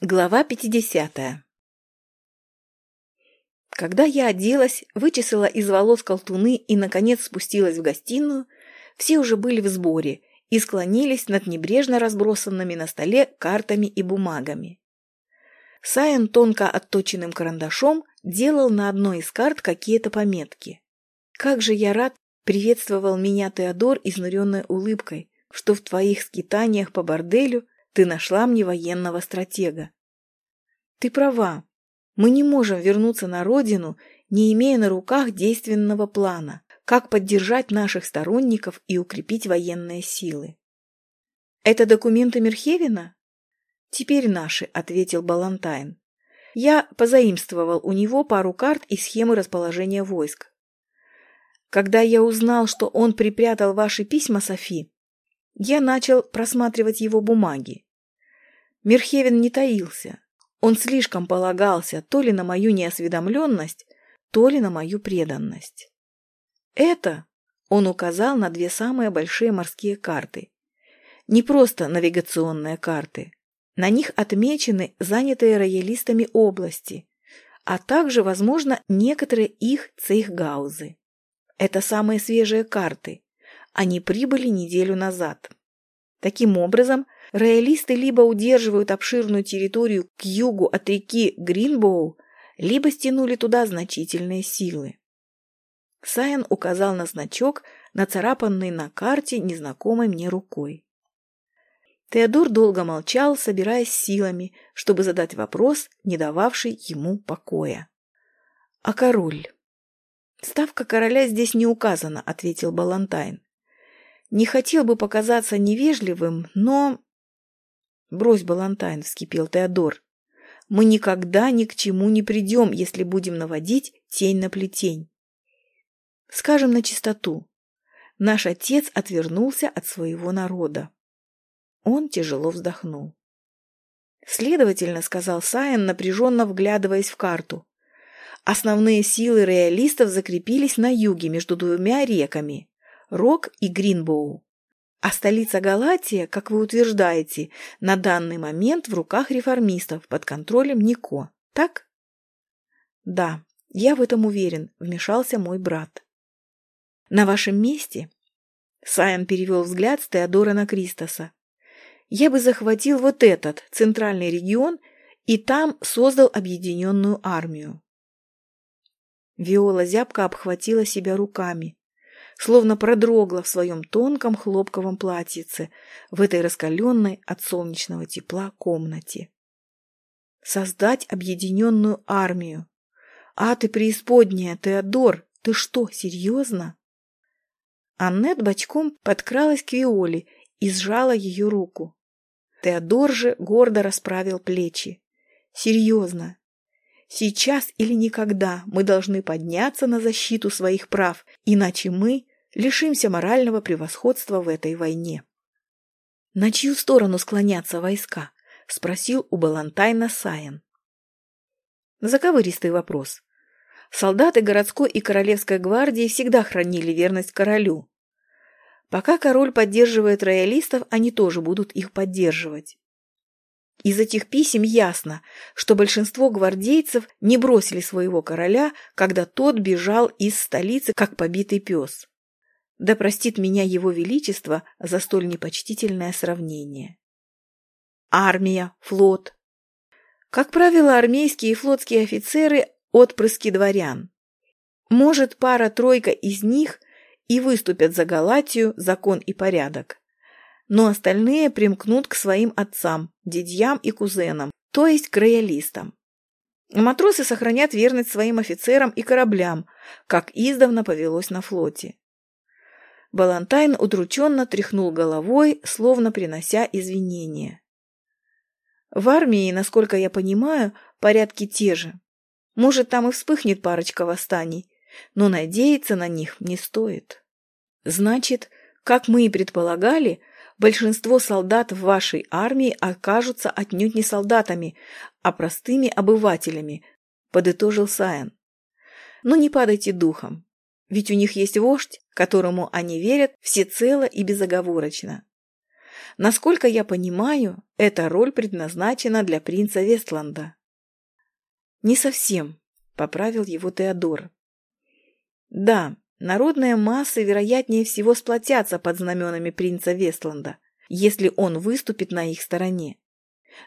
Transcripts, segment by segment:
Глава 50 Когда я оделась, вычесала из волос колтуны и, наконец, спустилась в гостиную, все уже были в сборе и склонились над небрежно разбросанными на столе картами и бумагами. Сайен тонко отточенным карандашом делал на одной из карт какие-то пометки. «Как же я рад!» — приветствовал меня Теодор изнуренной улыбкой, что в твоих скитаниях по борделю ты нашла мне военного стратега. Ты права. Мы не можем вернуться на родину, не имея на руках действенного плана, как поддержать наших сторонников и укрепить военные силы. Это документы Мерхевина? Теперь наши, ответил Балантайн. Я позаимствовал у него пару карт и схемы расположения войск. Когда я узнал, что он припрятал ваши письма, Софи, я начал просматривать его бумаги. Мерхевин не таился. Он слишком полагался то ли на мою неосведомленность, то ли на мою преданность. Это он указал на две самые большие морские карты. Не просто навигационные карты. На них отмечены занятые роялистами области, а также, возможно, некоторые их цейхгаузы. Это самые свежие карты. Они прибыли неделю назад. Таким образом, роялисты либо удерживают обширную территорию к югу от реки Гринбоу, либо стянули туда значительные силы. Сайен указал на значок, нацарапанный на карте незнакомой мне рукой. Теодор долго молчал, собираясь силами, чтобы задать вопрос, не дававший ему покоя. «А король?» «Ставка короля здесь не указана», — ответил Балантайн. «Не хотел бы показаться невежливым, но «Брось, Балантайн», — вскипел Теодор. «Мы никогда ни к чему не придем, если будем наводить тень на плетень. Скажем на чистоту. Наш отец отвернулся от своего народа. Он тяжело вздохнул. Следовательно, сказал Сайен, напряженно вглядываясь в карту. Основные силы реалистов закрепились на юге между двумя реками – Рок и Гринбоу. А столица Галатия, как вы утверждаете, на данный момент в руках реформистов под контролем Нико, так? Да, я в этом уверен, вмешался мой брат. На вашем месте? Сайон перевел взгляд с Теодора на Кристоса. Я бы захватил вот этот, центральный регион, и там создал объединенную армию. Виола зябко обхватила себя руками словно продрогла в своем тонком хлопковом платьице в этой раскаленной от солнечного тепла комнате. Создать объединенную армию. А ты преисподняя, Теодор, ты что, серьезно? Аннет бочком подкралась к Виоле и сжала ее руку. Теодор же гордо расправил плечи. Серьезно. Сейчас или никогда мы должны подняться на защиту своих прав, иначе мы лишимся морального превосходства в этой войне. «На чью сторону склонятся войска?» — спросил у Балантайна Сайен. Заковыристый вопрос. Солдаты городской и королевской гвардии всегда хранили верность королю. Пока король поддерживает роялистов, они тоже будут их поддерживать. Из этих писем ясно, что большинство гвардейцев не бросили своего короля, когда тот бежал из столицы, как побитый пес. Да простит меня его величество за столь непочтительное сравнение. Армия, флот. Как правило, армейские и флотские офицеры – отпрыски дворян. Может, пара-тройка из них и выступят за Галатию, закон и порядок. Но остальные примкнут к своим отцам, дядьям и кузенам, то есть к роялистам. Матросы сохранят верность своим офицерам и кораблям, как издавна повелось на флоте. Балантайн удрученно тряхнул головой, словно принося извинения. В армии, насколько я понимаю, порядки те же. Может, там и вспыхнет парочка восстаний, но надеяться на них не стоит. Значит, как мы и предполагали, большинство солдат в вашей армии окажутся отнюдь не солдатами, а простыми обывателями, подытожил Сайен. Но не падайте духом. Ведь у них есть вождь, которому они верят всецело и безоговорочно. Насколько я понимаю, эта роль предназначена для принца Вестланда. Не совсем, поправил его Теодор. Да, народные массы, вероятнее всего, сплотятся под знаменами принца Вестланда, если он выступит на их стороне.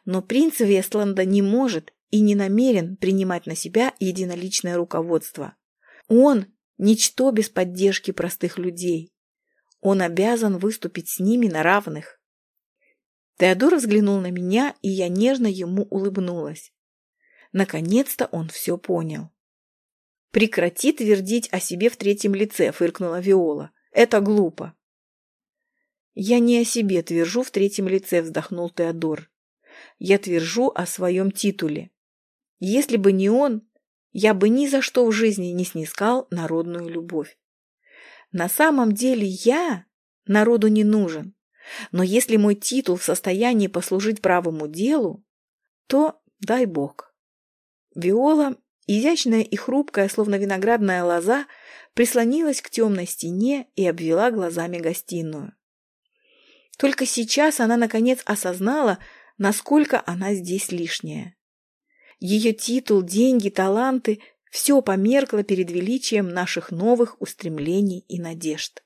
Но принц Вестланда не может и не намерен принимать на себя единоличное руководство. Он – ничто без поддержки простых людей. Он обязан выступить с ними на равных. Теодор взглянул на меня, и я нежно ему улыбнулась. Наконец-то он все понял. «Прекрати твердить о себе в третьем лице», — фыркнула Виола. «Это глупо». «Я не о себе твержу в третьем лице», — вздохнул Теодор. «Я твержу о своем титуле. Если бы не он, я бы ни за что в жизни не снискал народную любовь. На самом деле я народу не нужен. Но если мой титул в состоянии послужить правому делу, то дай бог. Виола, изящная и хрупкая, словно виноградная лоза, прислонилась к темной стене и обвела глазами гостиную. Только сейчас она, наконец, осознала, насколько она здесь лишняя. Ее титул, деньги, таланты – все померкло перед величием наших новых устремлений и надежд.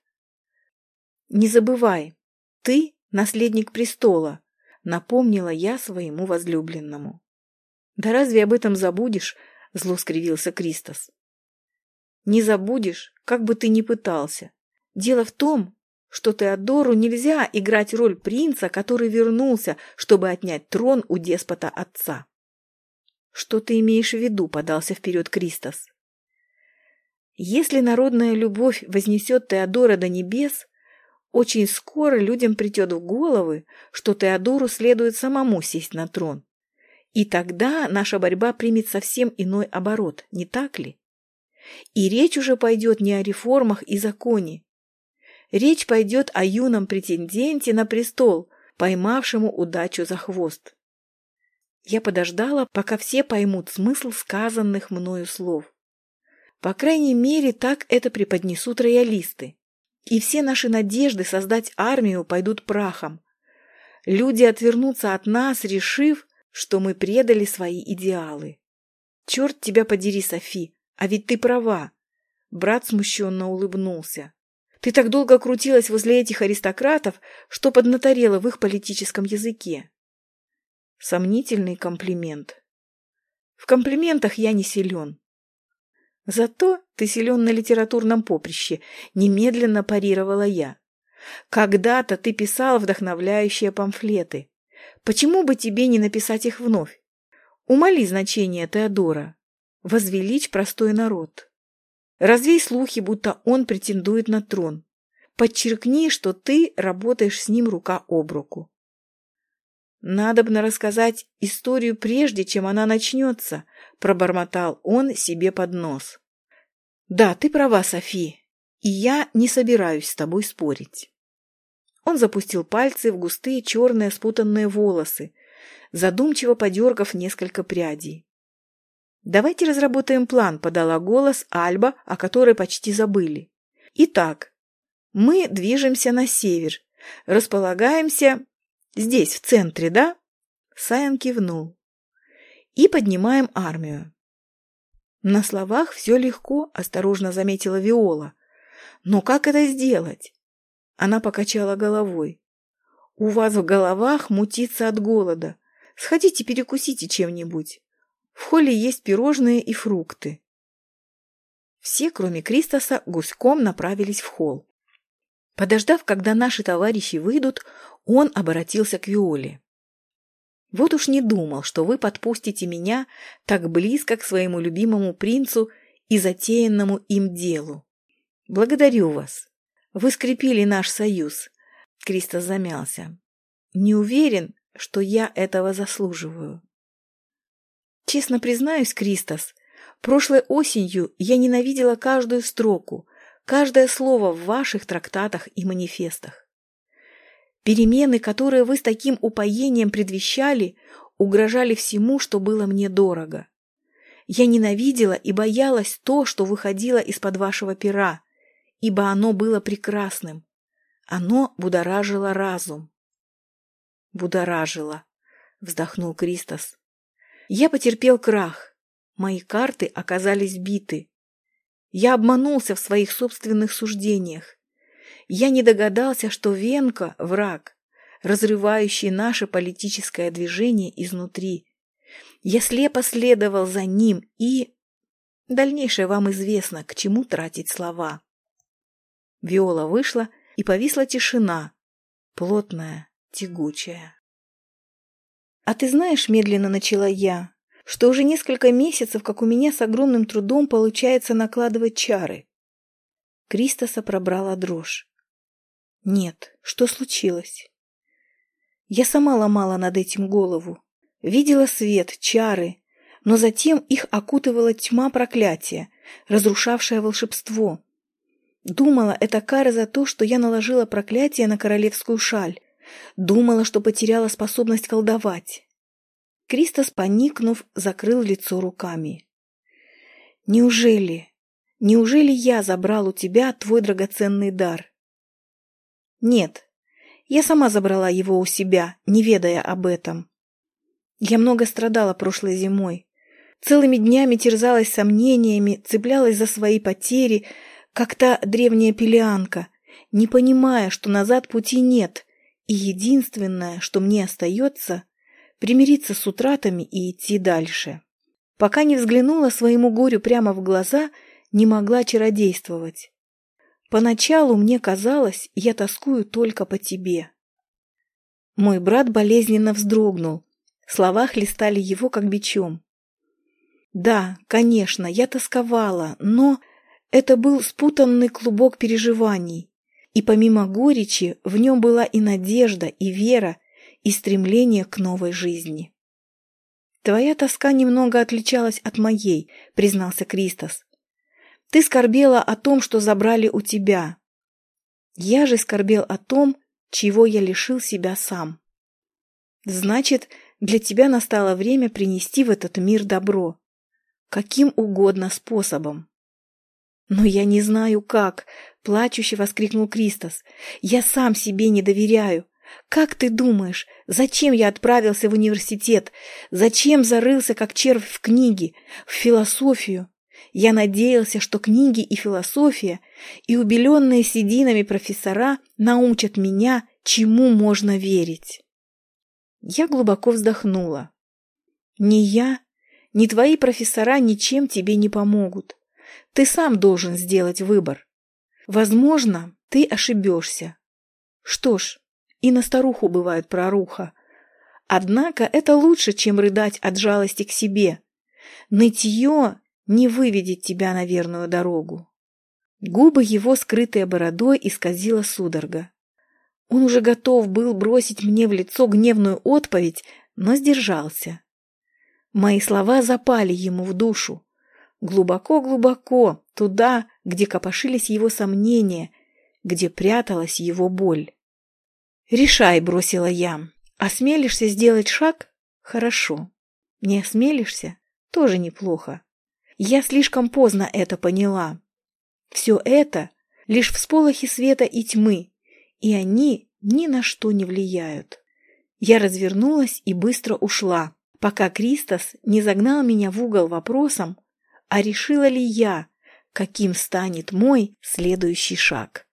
«Не забывай, ты – наследник престола», – напомнила я своему возлюбленному. «Да разве об этом забудешь?» – зло скривился Кристос. «Не забудешь, как бы ты ни пытался. Дело в том, что Теодору нельзя играть роль принца, который вернулся, чтобы отнять трон у деспота отца. «Что ты имеешь в виду?» – подался вперед Кристос. «Если народная любовь вознесет Теодора до небес, очень скоро людям придет в головы, что Теодору следует самому сесть на трон. И тогда наша борьба примет совсем иной оборот, не так ли? И речь уже пойдет не о реформах и законе. Речь пойдет о юном претенденте на престол, поймавшему удачу за хвост. Я подождала, пока все поймут смысл сказанных мною слов. По крайней мере, так это преподнесут роялисты. И все наши надежды создать армию пойдут прахом. Люди отвернутся от нас, решив, что мы предали свои идеалы. Черт тебя подери, Софи, а ведь ты права. Брат смущенно улыбнулся. Ты так долго крутилась возле этих аристократов, что поднаторела в их политическом языке. Сомнительный комплимент. В комплиментах я не силен. Зато ты силен на литературном поприще, немедленно парировала я. Когда-то ты писал вдохновляющие памфлеты. Почему бы тебе не написать их вновь? Умоли значение Теодора. Возвеличь простой народ. Развей слухи, будто он претендует на трон. Подчеркни, что ты работаешь с ним рука об руку. «Надобно рассказать историю прежде, чем она начнется», — пробормотал он себе под нос. «Да, ты права, Софи, и я не собираюсь с тобой спорить». Он запустил пальцы в густые черные спутанные волосы, задумчиво подергав несколько прядей. «Давайте разработаем план», — подала голос Альба, о которой почти забыли. «Итак, мы движемся на север, располагаемся Здесь, в центре, да? Сайон кивнул. И поднимаем армию. На словах все легко, осторожно заметила Виола. Но как это сделать? Она покачала головой. У вас в головах мутится от голода. Сходите перекусите чем-нибудь. В холле есть пирожные и фрукты. Все, кроме Кристоса, гуськом направились в холл. Подождав, когда наши товарищи выйдут, он обратился к Виоле. «Вот уж не думал, что вы подпустите меня так близко к своему любимому принцу и затеянному им делу. Благодарю вас. Вы скрепили наш союз». Кристос замялся. «Не уверен, что я этого заслуживаю». «Честно признаюсь, Кристос, прошлой осенью я ненавидела каждую строку, каждое слово в ваших трактатах и манифестах. Перемены, которые вы с таким упоением предвещали, угрожали всему, что было мне дорого. Я ненавидела и боялась то, что выходило из-под вашего пера, ибо оно было прекрасным. Оно будоражило разум. будоражило, вздохнул Кристос. Я потерпел крах. Мои карты оказались биты. Я обманулся в своих собственных суждениях. Я не догадался, что Венка — враг, разрывающий наше политическое движение изнутри. Я слепо следовал за ним и... Дальнейшее вам известно, к чему тратить слова. Виола вышла, и повисла тишина, плотная, тягучая. «А ты знаешь, — медленно начала я, — что уже несколько месяцев, как у меня с огромным трудом получается накладывать чары?» Кристоса пробрала дрожь. «Нет, что случилось?» Я сама ломала над этим голову. Видела свет, чары, но затем их окутывала тьма проклятия, разрушавшая волшебство. Думала, это кара за то, что я наложила проклятие на королевскую шаль. Думала, что потеряла способность колдовать. Кристос, поникнув, закрыл лицо руками. «Неужели, неужели я забрал у тебя твой драгоценный дар?» «Нет, я сама забрала его у себя, не ведая об этом. Я много страдала прошлой зимой. Целыми днями терзалась сомнениями, цеплялась за свои потери, как та древняя пелианка, не понимая, что назад пути нет, и единственное, что мне остается, примириться с утратами и идти дальше. Пока не взглянула своему горю прямо в глаза, не могла чародействовать. Поначалу мне казалось, я тоскую только по тебе. Мой брат болезненно вздрогнул, слова хлестали его как бичом. Да, конечно, я тосковала, но это был спутанный клубок переживаний, и помимо горечи в нем была и надежда, и вера, и стремление к новой жизни. «Твоя тоска немного отличалась от моей», — признался Кристос. «Ты скорбела о том, что забрали у тебя. Я же скорбел о том, чего я лишил себя сам. Значит, для тебя настало время принести в этот мир добро. Каким угодно способом. «Но я не знаю, как!» — плачуще воскликнул Кристос. «Я сам себе не доверяю. Как ты думаешь, зачем я отправился в университет? Зачем зарылся, как червь в книги, в философию? Я надеялся, что книги и философия, и убеленные сединами профессора научат меня, чему можно верить». Я глубоко вздохнула. «Ни я, ни твои профессора ничем тебе не помогут. Ты сам должен сделать выбор. Возможно, ты ошибешься. Что ж, и на старуху бывает проруха. Однако это лучше, чем рыдать от жалости к себе. Нытье не выведет тебя на верную дорогу. Губы его, скрытые бородой, исказила судорога. Он уже готов был бросить мне в лицо гневную отповедь, но сдержался. Мои слова запали ему в душу. Глубоко-глубоко, туда, где копошились его сомнения, где пряталась его боль. «Решай», — бросила я. «Осмелишься сделать шаг? Хорошо. Не осмелишься? Тоже неплохо. Я слишком поздно это поняла. Все это — лишь всполохи света и тьмы, и они ни на что не влияют». Я развернулась и быстро ушла, пока Кристос не загнал меня в угол вопросом, а решила ли я, каким станет мой следующий шаг?